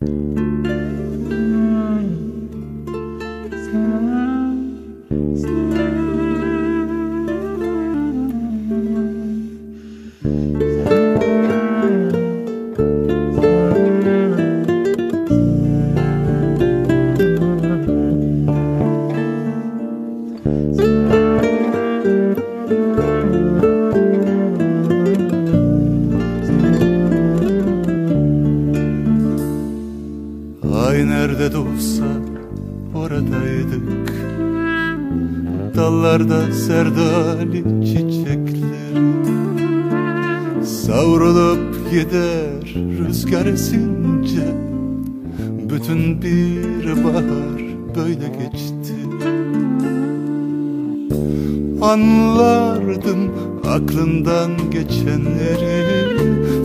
Ay nerede doğsa oradaydık. Dallarda serdali çiçekleri Savrulup gider rüzgar esince. Bütün bir bahar böyle geçti. Anlardım aklından geçenleri.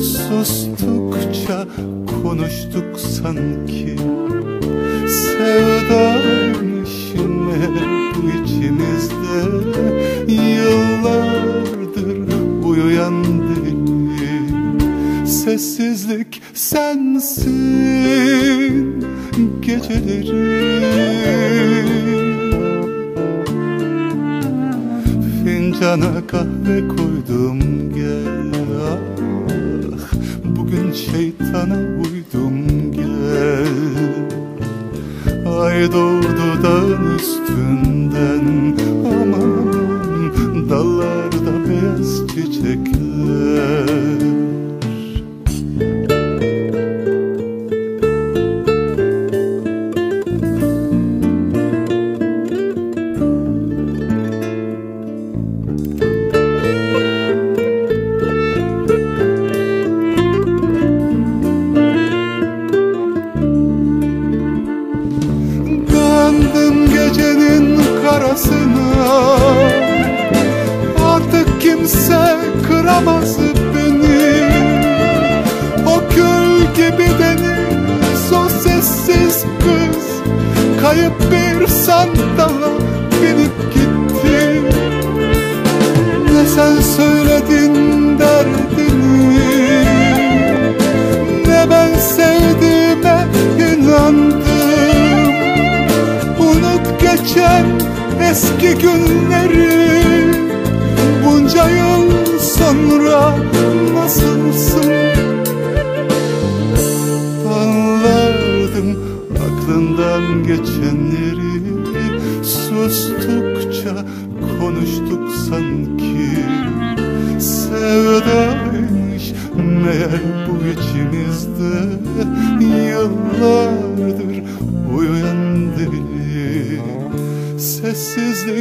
Sustukça konuştuk sanki bu içimizde Yıllardır uyuyan deli. Sessizlik sensin geceleri. Fincana kahve koydum gel ah. Bugün şeytana uydum gel Ay doğdu dağın üstünden Döndüm gecenin karasına. Artık kimse kıramaz beni. O kül gibi deniz o sessiz kız. Kayıp bir sandala binip gitti. Ne sen söyledin Geçen eski günleri. Bunca yıl sonra nasılsın? Anlardım aklından geçenleri. Sustukça konuştuk sanki. Sevdaymış meğer bu içimizde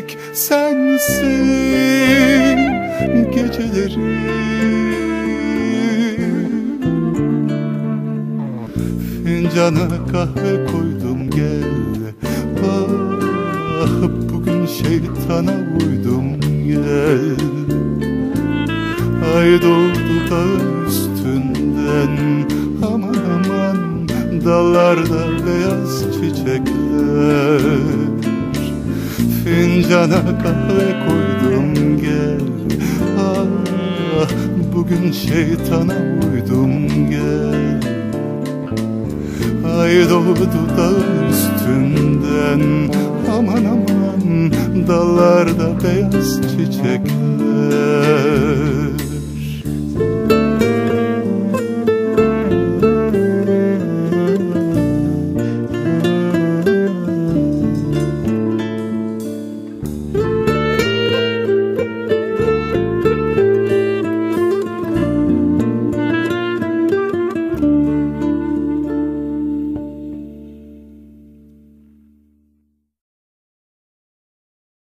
Sessizlik sensin geceleri. Fincana kahve koydum gel. Ah bugün şeytana uydum gel. Ay doğdu da üstünden Aman aman dallarda beyaz Fincana kahve koydum gel. Ah bugün şeytana uydum gel. Ay doğdu da üstünden Aman aman dallarda beyaz çiçekler